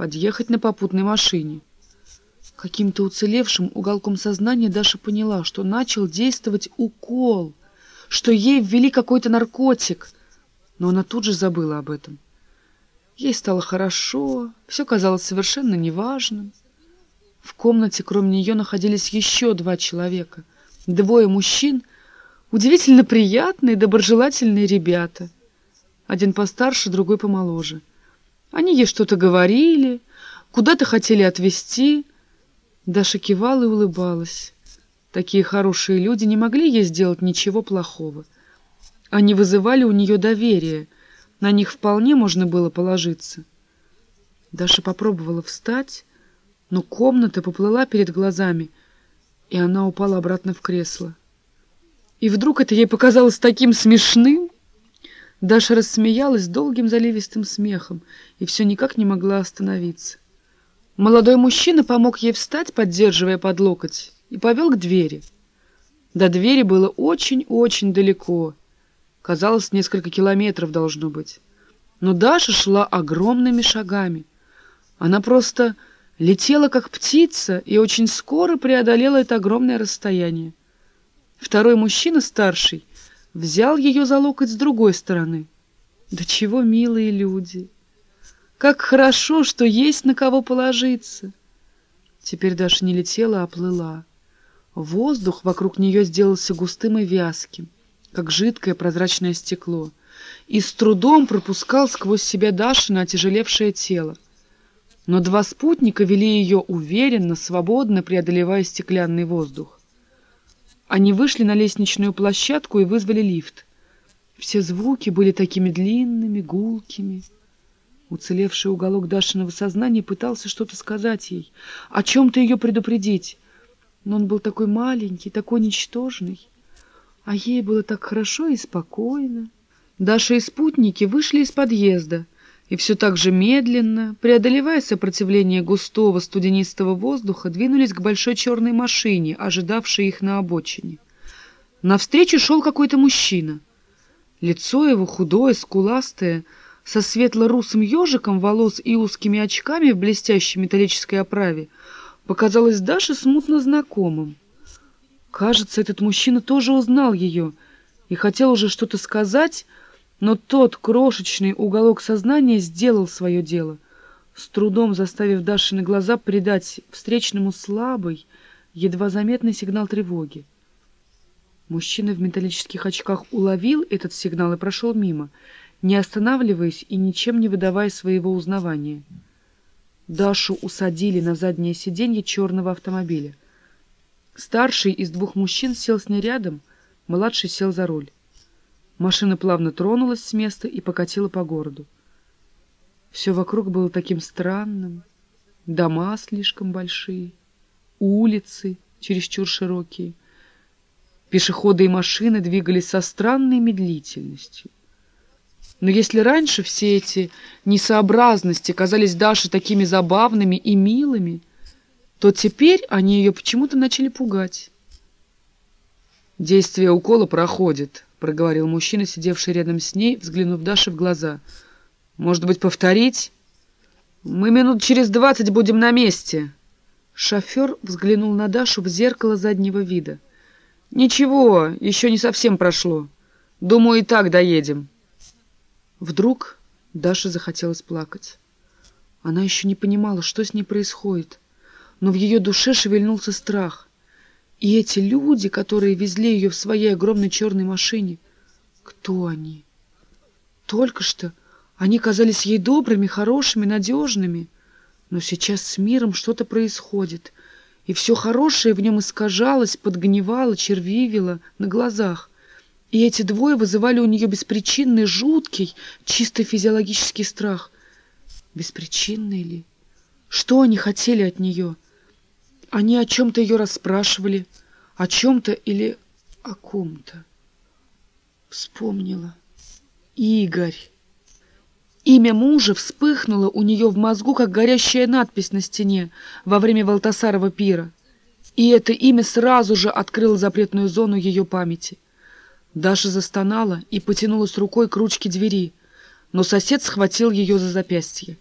подъехать на попутной машине. Каким-то уцелевшим уголком сознания Даша поняла, что начал действовать укол, что ей ввели какой-то наркотик, но она тут же забыла об этом. Ей стало хорошо, все казалось совершенно неважным. В комнате кроме нее находились еще два человека. Двое мужчин, удивительно приятные, доброжелательные ребята. Один постарше, другой помоложе. Они ей что-то говорили, куда-то хотели отвезти. Даша кивала и улыбалась. Такие хорошие люди не могли ей сделать ничего плохого. Они вызывали у нее доверие, на них вполне можно было положиться. Даша попробовала встать, но комната поплыла перед глазами, и она упала обратно в кресло. И вдруг это ей показалось таким смешным. Даша рассмеялась долгим заливистым смехом и все никак не могла остановиться. Молодой мужчина помог ей встать, поддерживая под локоть, и повел к двери. До двери было очень-очень далеко. Казалось, несколько километров должно быть. Но Даша шла огромными шагами. Она просто летела как птица и очень скоро преодолела это огромное расстояние. Второй мужчина, старший, взял ее за локоть с другой стороны. Да чего милые люди! Как хорошо, что есть на кого положиться! Теперь Даша не летела, а плыла. Воздух вокруг нее сделался густым и вязким, как жидкое прозрачное стекло, и с трудом пропускал сквозь себя Дашина отяжелевшее тело но два спутника вели ее уверенно, свободно преодолевая стеклянный воздух. Они вышли на лестничную площадку и вызвали лифт. Все звуки были такими длинными, гулкими. Уцелевший уголок Дашиного сознания пытался что-то сказать ей, о чем-то ее предупредить, но он был такой маленький, такой ничтожный, а ей было так хорошо и спокойно. Даша и спутники вышли из подъезда — и все так же медленно, преодолевая сопротивление густого студенистого воздуха, двинулись к большой черной машине, ожидавшей их на обочине. Навстречу шел какой-то мужчина. Лицо его худое, скуластое, со светло-русым ежиком волос и узкими очками в блестящей металлической оправе, показалось Даше смутно знакомым. Кажется, этот мужчина тоже узнал ее и хотел уже что-то сказать, но тот крошечный уголок сознания сделал свое дело, с трудом заставив Дашины глаза придать встречному слабый, едва заметный сигнал тревоги. Мужчина в металлических очках уловил этот сигнал и прошел мимо, не останавливаясь и ничем не выдавая своего узнавания. Дашу усадили на заднее сиденье черного автомобиля. Старший из двух мужчин сел с ней рядом, младший сел за руль. Машина плавно тронулась с места и покатила по городу. Все вокруг было таким странным. Дома слишком большие, улицы чересчур широкие. Пешеходы и машины двигались со странной медлительностью. Но если раньше все эти несообразности казались Даше такими забавными и милыми, то теперь они ее почему-то начали пугать. Действие укола проходит, — проговорил мужчина, сидевший рядом с ней, взглянув Даше в глаза. «Может быть, повторить?» «Мы минут через двадцать будем на месте». Шофер взглянул на Дашу в зеркало заднего вида. «Ничего, еще не совсем прошло. Думаю, и так доедем». Вдруг Даше захотелось плакать. Она еще не понимала, что с ней происходит, но в ее душе шевельнулся страх. И эти люди, которые везли ее в своей огромной черной машине, кто они? Только что они казались ей добрыми, хорошими, надежными. Но сейчас с миром что-то происходит, и все хорошее в нем искажалось, подгнивало, червивило на глазах. И эти двое вызывали у нее беспричинный, жуткий, чисто физиологический страх. Беспричинный ли? Что они хотели от нее? — они о чем-то ее расспрашивали, о чем-то или о ком-то. Вспомнила. Игорь. Имя мужа вспыхнуло у нее в мозгу, как горящая надпись на стене во время Валтасарова пира. И это имя сразу же открыло запретную зону ее памяти. Даша застонала и потянулась рукой к ручке двери, но сосед схватил ее за запястье.